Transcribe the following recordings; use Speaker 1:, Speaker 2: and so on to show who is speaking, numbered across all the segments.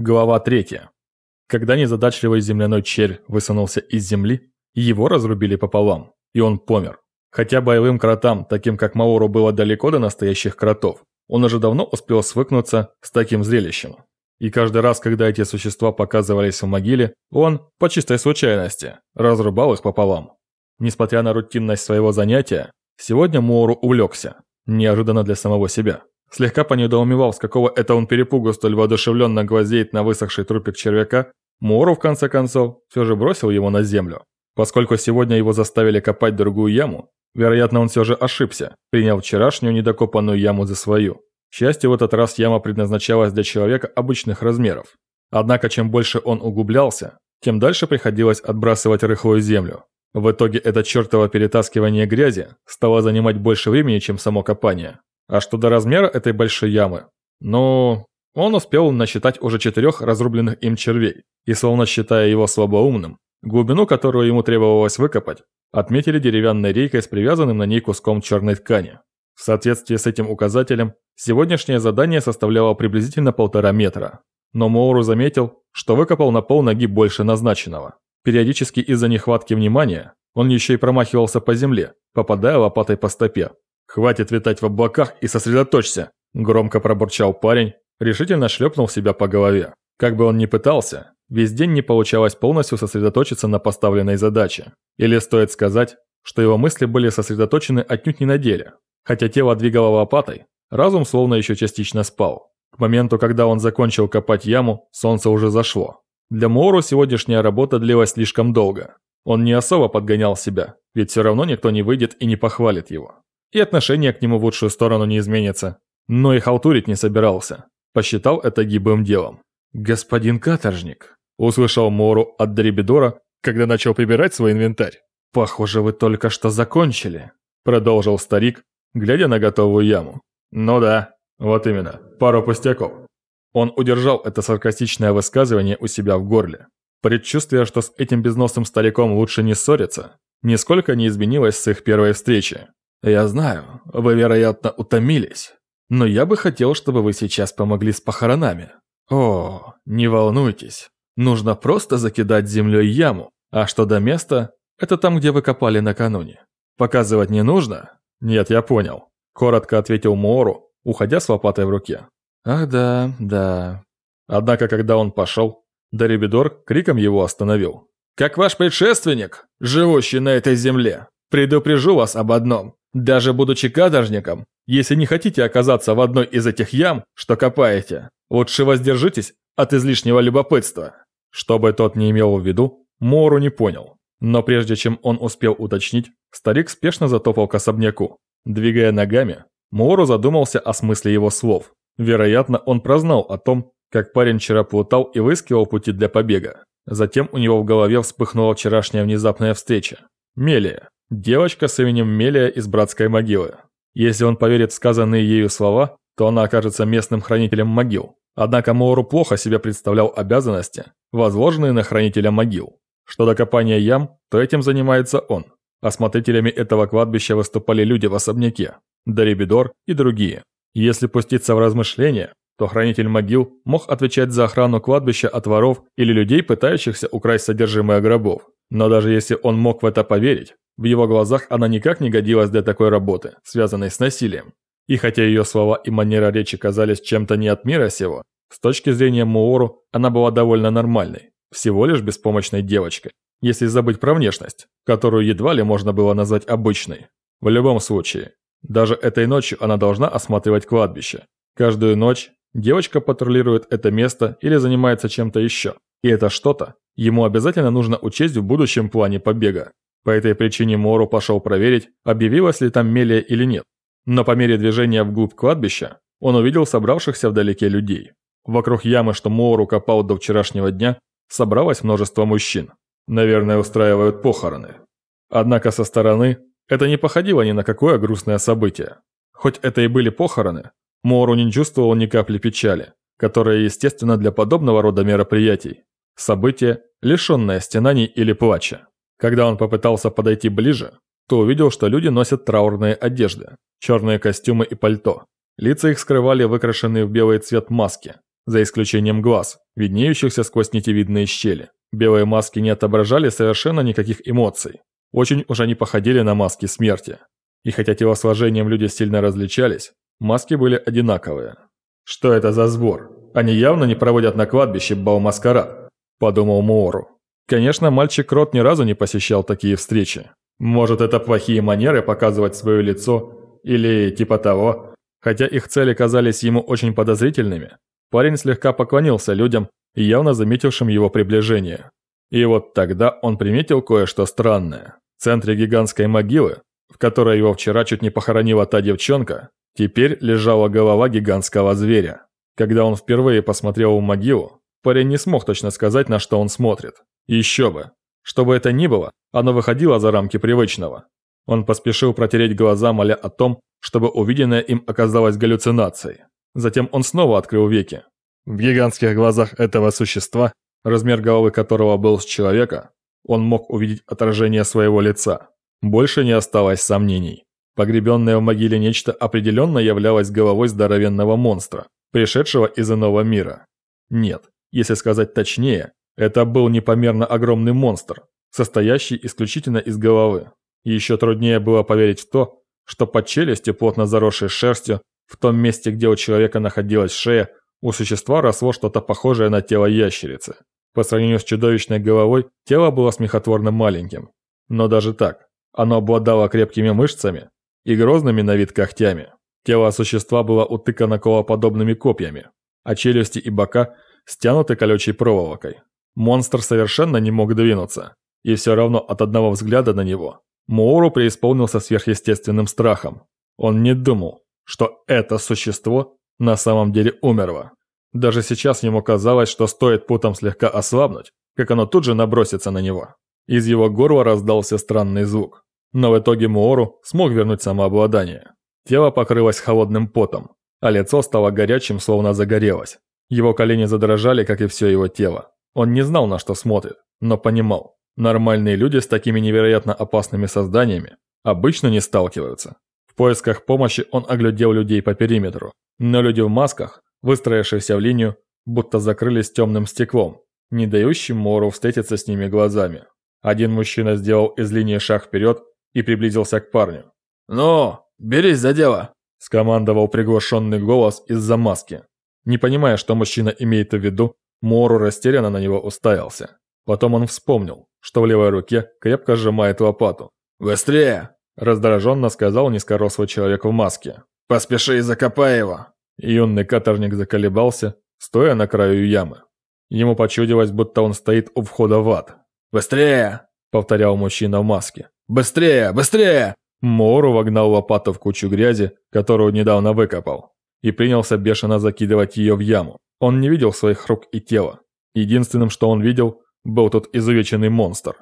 Speaker 1: Глава 3. Когда незадачливый земляной червь высунулся из земли, его разрубили пополам, и он помер. Хотя боевым кротам, таким как Маору, было далеко до настоящих кротов, он уже давно успел свыкнуться с таким зрелищем. И каждый раз, когда эти существа показывались в могиле, он, по чистой случайности, разрубал их пополам. Несмотря на рутинность своего занятия, сегодня Моуру увлекся, неожиданно для самого себя. Слегка понедоумевал, с какого это он перепугу столь воодушевленно глазеет на высохший трупик червяка, Мору, в конце концов, все же бросил его на землю. Поскольку сегодня его заставили копать другую яму, вероятно, он все же ошибся, приняв вчерашнюю недокопанную яму за свою. К счастью, в этот раз яма предназначалась для человека обычных размеров. Однако, чем больше он углублялся, тем дальше приходилось отбрасывать рыхлую землю. В итоге это чертово перетаскивание грязи стало занимать больше времени, чем само копание. А что до размера этой большой ямы? Ну, он успел насчитать уже четырех разрубленных им червей, и словно считая его слабоумным, глубину, которую ему требовалось выкопать, отметили деревянной рейкой с привязанным на ней куском черной ткани. В соответствии с этим указателем, сегодняшнее задание составляло приблизительно полтора метра. Но Моуру заметил, что выкопал на пол ноги больше назначенного. Периодически из-за нехватки внимания он еще и промахивался по земле, попадая лопатой по стопе, «Хватит витать в облаках и сосредоточься!» Громко пробурчал парень, решительно шлепнул себя по голове. Как бы он ни пытался, весь день не получалось полностью сосредоточиться на поставленной задаче. Или стоит сказать, что его мысли были сосредоточены отнюдь не на деле. Хотя тело двигало лопатой, разум словно еще частично спал. К моменту, когда он закончил копать яму, солнце уже зашло. Для Моуру сегодняшняя работа длилась слишком долго. Он не особо подгонял себя, ведь все равно никто не выйдет и не похвалит его и отношение к нему в лучшую сторону не изменится. Но и халтурить не собирался. Посчитал это гибым делом. «Господин каторжник», – услышал Мору от Дребидора, когда начал прибирать свой инвентарь. «Похоже, вы только что закончили», – продолжил старик, глядя на готовую яму. «Ну да, вот именно, пару пустяков». Он удержал это саркастичное высказывание у себя в горле. Предчувствие, что с этим безносым стариком лучше не ссориться, нисколько не изменилось с их первой встречи. «Я знаю, вы, вероятно, утомились, но я бы хотел, чтобы вы сейчас помогли с похоронами. О, не волнуйтесь, нужно просто закидать землей яму, а что до места, это там, где вы копали накануне. Показывать не нужно?» «Нет, я понял», – коротко ответил Моору, уходя с лопатой в руке. «Ах да, да». Однако, когда он пошел, Дарибидор криком его остановил. «Как ваш предшественник, живущий на этой земле, предупрежу вас об одном. Даже будучи каторжником, если не хотите оказаться в одной из этих ям, что копаете, лучше воздержитесь от излишнего любопытства. Что бы тот не имел в виду, Мору не понял. Но прежде чем он успел уточнить, старик спешно затопал к особняку. Двигая ногами, Мору задумался о смысле его слов. Вероятно, он прознал о том, как парень вчера плутал и выискивал пути для побега. Затем у него в голове вспыхнула вчерашняя внезапная встреча. Мелия. Девочка с именем Мелия из братской могилы. Если он поверит в сказанные ею слова, то она окажется местным хранителем могил. Однако Моуру плохо себе представлял обязанности, возложенные на хранителя могил. Что до копания ям, то этим занимается он. Осмотрителями этого кладбища выступали люди в особняке, Дарибидор и другие. Если пуститься в размышления, то хранитель могил мог отвечать за охрану кладбища от воров или людей, пытающихся украсть содержимое гробов. Но даже если он мог в это поверить, в его глазах она никак не годилась для такой работы, связанной с насилием. И хотя ее слова и манера речи казались чем-то не от мира сего, с точки зрения Муору она была довольно нормальной, всего лишь беспомощной девочкой, если забыть про внешность, которую едва ли можно было назвать обычной. В любом случае, даже этой ночью она должна осматривать кладбище. Каждую ночь девочка патрулирует это место или занимается чем-то еще. И это что-то ему обязательно нужно учесть в будущем плане побега. По этой причине Мору пошел проверить, объявилась ли там Мелия или нет. Но по мере движения вглубь кладбища он увидел собравшихся вдалеке людей. Вокруг ямы, что Моуру копал до вчерашнего дня, собралось множество мужчин. Наверное, устраивают похороны. Однако со стороны это не походило ни на какое грустное событие. Хоть это и были похороны, Моуру не чувствовал ни капли печали, которая естественно для подобного рода мероприятий. Событие, лишенное стенаний или плача. Когда он попытался подойти ближе, то увидел, что люди носят траурные одежды, черные костюмы и пальто. Лица их скрывали выкрашенные в белый цвет маски. за исключением глаз, виднеющихся сквозь нитевидные щели. Белые маски не отображали совершенно никаких эмоций. Очень уж они походили на маски смерти. И хотя телосложением люди сильно различались, маски были одинаковые. «Что это за сбор? Они явно не проводят на кладбище бал-маскарад», – подумал Муору. Конечно, мальчик-крот ни разу не посещал такие встречи. Может, это плохие манеры показывать свое лицо или типа того. Хотя их цели казались ему очень подозрительными, парень слегка поклонился людям, явно заметившим его приближение. И вот тогда он приметил кое-что странное. В центре гигантской могилы, в которой его вчера чуть не похоронила та девчонка, теперь лежала голова гигантского зверя. Когда он впервые посмотрел в могилу, парень не смог точно сказать, на что он смотрит. Еще бы. Что бы это ни было, оно выходило за рамки привычного. Он поспешил протереть глаза, моля о том, чтобы увиденное им оказалось галлюцинацией. Затем он снова открыл веки. В гигантских глазах этого существа, размер головы которого был с человека, он мог увидеть отражение своего лица. Больше не осталось сомнений. Погребенное в могиле нечто определенно являлось головой здоровенного монстра, пришедшего из иного мира. Нет, если сказать точнее, это был непомерно огромный монстр, состоящий исключительно из головы. И еще труднее было поверить в то, что под челюстью, плотно заросшей шерстью, в том месте, где у человека находилась шея, у существа росло что-то похожее на тело ящерицы. По сравнению с чудовищной головой, тело было смехотворно маленьким. Но даже так, оно обладало крепкими мышцами и грозными на вид когтями. Тело существа было утыкано колоподобными копьями, а челюсти и бока стянуты колючей проволокой. Монстр совершенно не мог двинуться, и все равно от одного взгляда на него Моуру преисполнился сверхъестественным страхом. Он не думал, что это существо на самом деле умерло. Даже сейчас ему казалось, что стоит путам слегка ослабнуть, как оно тут же набросится на него. Из его горла раздался странный звук. Но в итоге Муору смог вернуть самообладание. Тело покрылось холодным потом, а лицо стало горячим, словно загорелось. Его колени задрожали, как и все его тело. Он не знал, на что смотрит, но понимал. Нормальные люди с такими невероятно опасными созданиями обычно не сталкиваются поисках помощи он оглядел людей по периметру, но люди в масках, выстроившиеся в линию, будто закрылись темным стеклом, не дающим Мору встретиться с ними глазами. Один мужчина сделал из линии шаг вперед и приблизился к парню.
Speaker 2: «Ну, берись за дело!»
Speaker 1: – скомандовал приглашенный голос из-за маски. Не понимая, что мужчина имеет в виду, Мору растерянно на него уставился. Потом он вспомнил, что в левой руке крепко сжимает лопату.
Speaker 2: «Быстрее!»
Speaker 1: Раздраженно сказал низкорослый человек в маске.
Speaker 2: «Поспеши и закопай его!»
Speaker 1: Юный каторжник заколебался, стоя на краю ямы. Ему почудилось, будто он стоит у входа в ад.
Speaker 2: «Быстрее!» – повторял мужчина в маске. «Быстрее! Быстрее!»
Speaker 1: Мору вогнал лопату в кучу грязи, которую недавно выкопал, и принялся бешено закидывать ее в яму. Он не видел своих рук и тела. Единственным, что он видел, был тот изувеченный монстр.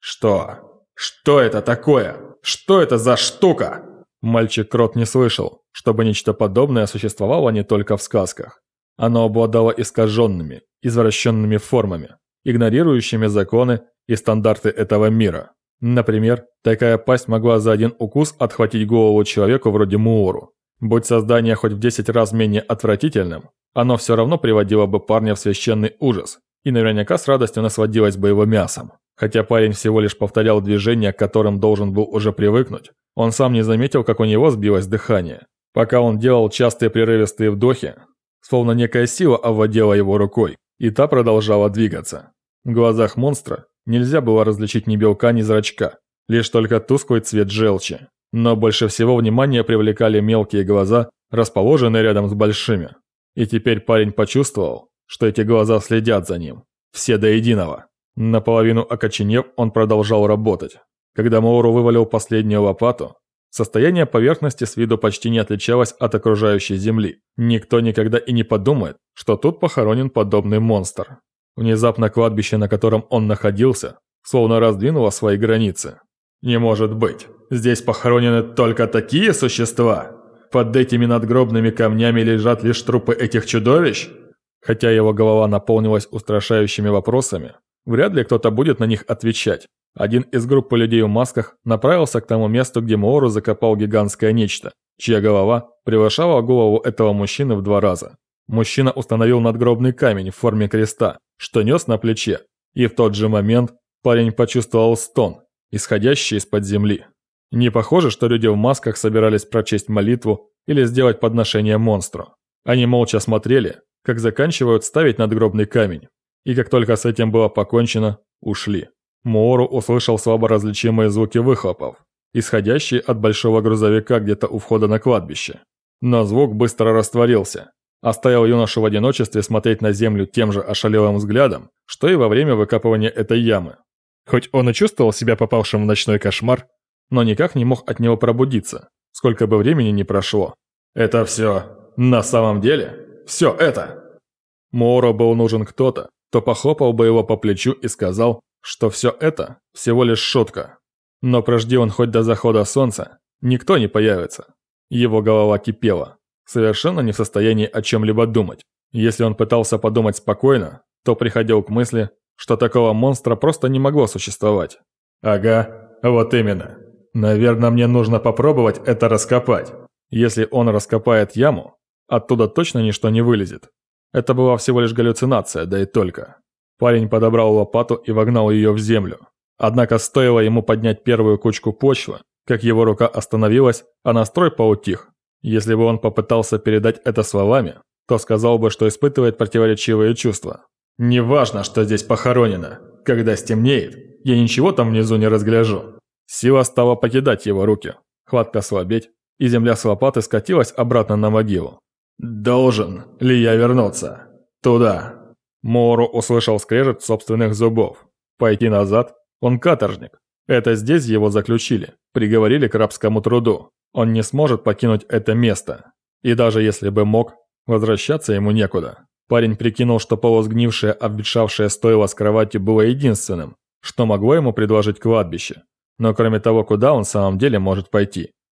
Speaker 2: «Что? Что это такое?» Что это за штука?»
Speaker 1: Мальчик-крот не слышал, чтобы нечто подобное существовало не только в сказках. Оно обладало искаженными, извращенными формами, игнорирующими законы и стандарты этого мира. Например, такая пасть могла за один укус отхватить голову человеку вроде Муору. Будь создание хоть в 10 раз менее отвратительным, оно все равно приводило бы парня в священный ужас и наверняка с радостью насладилось бы его мясом. Хотя парень всего лишь повторял движения, к которым должен был уже привыкнуть, он сам не заметил, как у него сбилось дыхание. Пока он делал частые прерывистые вдохи, словно некая сила овладела его рукой, и та продолжала двигаться. В глазах монстра нельзя было различить ни белка, ни зрачка, лишь только тусклый цвет желчи. Но больше всего внимание привлекали мелкие глаза, расположенные рядом с большими. И теперь парень почувствовал, что эти глаза следят за ним. Все до единого. Наполовину окоченев, он продолжал работать. Когда Моуру вывалил последнюю лопату, состояние поверхности с виду почти не отличалось от окружающей земли. Никто никогда и не подумает, что тут похоронен подобный монстр. Внезапно кладбище, на котором он находился, словно раздвинуло свои границы. Не может быть. Здесь похоронены только такие существа? Под этими надгробными камнями лежат лишь трупы этих чудовищ? Хотя его голова наполнилась устрашающими вопросами, Вряд ли кто-то будет на них отвечать. Один из группы людей в масках направился к тому месту, где Моору закопал гигантское нечто, чья голова превышала голову этого мужчины в два раза. Мужчина установил надгробный камень в форме креста, что нес на плече, и в тот же момент парень почувствовал стон, исходящий из-под земли. Не похоже, что люди в масках собирались прочесть молитву или сделать подношение монстру. Они молча смотрели, как заканчивают ставить надгробный камень, и как только с этим было покончено, ушли. Моору услышал слабо различимые звуки выхлопов, исходящие от большого грузовика где-то у входа на кладбище. Но звук быстро растворился, оставил юношу в одиночестве смотреть на землю тем же ошалелым взглядом, что и во время выкапывания этой ямы. Хоть он и чувствовал себя попавшим в ночной кошмар, но никак не мог от него пробудиться, сколько бы времени ни прошло.
Speaker 2: «Это все на самом деле? Все это?»
Speaker 1: Моору был нужен кто-то, кто похлопал бы его по плечу и сказал, что все это всего лишь шутка. Но прожди он хоть до захода солнца, никто не появится. Его голова кипела, совершенно не в состоянии о чем-либо думать. Если он пытался подумать спокойно, то приходил к мысли, что такого монстра просто не могло существовать.
Speaker 2: «Ага, вот именно. Наверное, мне нужно попробовать это раскопать».
Speaker 1: Если он раскопает яму, оттуда точно ничто не вылезет. Это была всего лишь галлюцинация, да и только. Парень подобрал лопату и вогнал ее в землю. Однако стоило ему поднять первую кучку почвы, как его рука остановилась, а настрой поутих. Если бы он попытался передать это словами, то сказал бы, что испытывает противоречивые чувства.
Speaker 2: «Неважно, что здесь похоронено. Когда стемнеет, я ничего там внизу не разгляжу».
Speaker 1: Сила стала покидать его руки, хватка слабеть, и земля с лопаты скатилась обратно на могилу.
Speaker 2: «Должен ли я вернуться? Туда?»
Speaker 1: Моуру услышал скрежет собственных зубов. Пойти назад? Он каторжник. Это здесь его заключили, приговорили к рабскому труду. Он не сможет покинуть это место. И даже если бы мог, возвращаться ему некуда. Парень прикинул, что полусгнившее, обветшавшее стойло с кроватью было единственным, что могло ему предложить кладбище. Но кроме того, куда он в самом деле может пойти?